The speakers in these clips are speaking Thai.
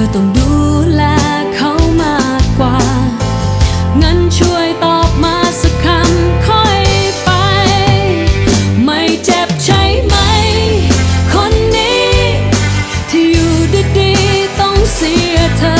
ธอต้องดูแลเขามากกว่า งั้นช่วยตอบมาสักคำค่อยไป ไม่เจ็บใช่ไหม คนนี้ ที่อยู่ดีๆต้องเสียเธอ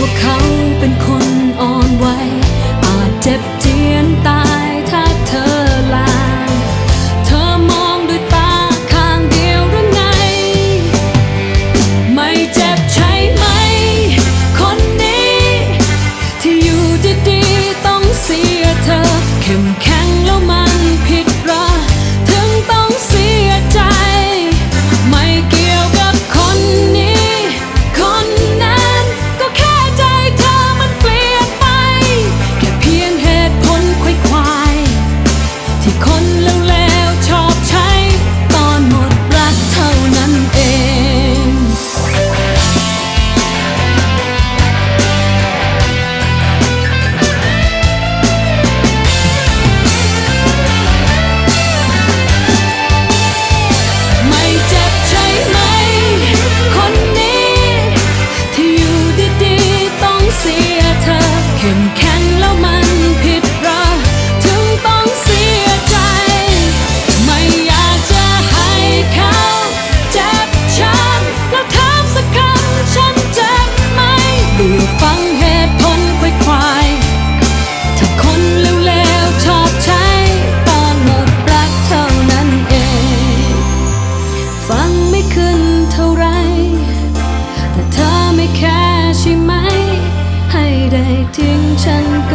ว่าเขาเป็นคนอ่อนไหว 听蝉。